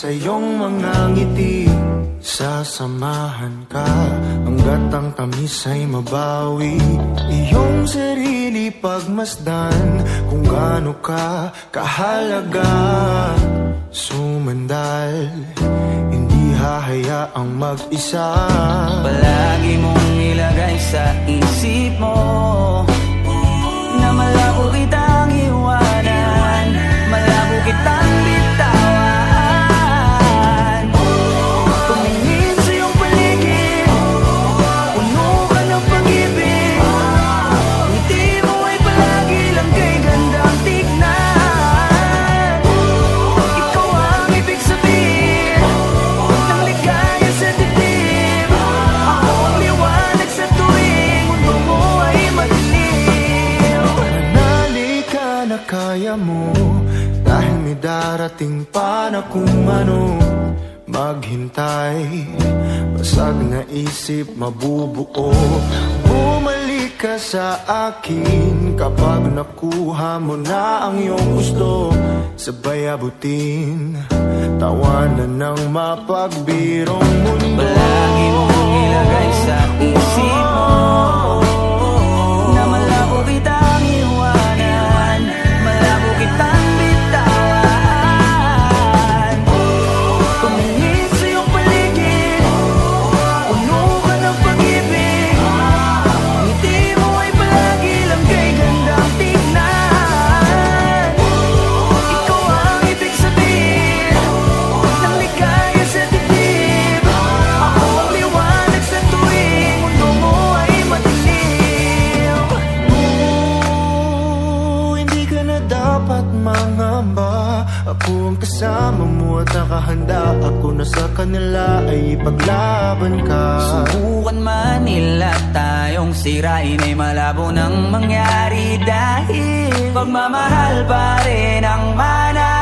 sa iyong mga ngiti. Sasamahan ka hanggat ang tamis ay mabawi. Iyong sarili pagmasdan kung gaano ka kahalaga. Sumandal, hindi hahayaang mag-isa. Palagi mong ilagay sa isip mo kaya mo. Dahil may darating pa na kung ano. Maghintay Basag na isip mabubuo. Bumalik ka sa akin. Kapag nakuha mo na ang iyong gusto Sabay abutin. Tawanan ng mapagbirong mundo mangamba Ako ang kasama mo at nakahanda. Ako na sa kanila ay ipaglaban ka. Subukan man nila tayong sirain ay malabo nang mangyari Dahil pagmamahal pa rin ang mananaig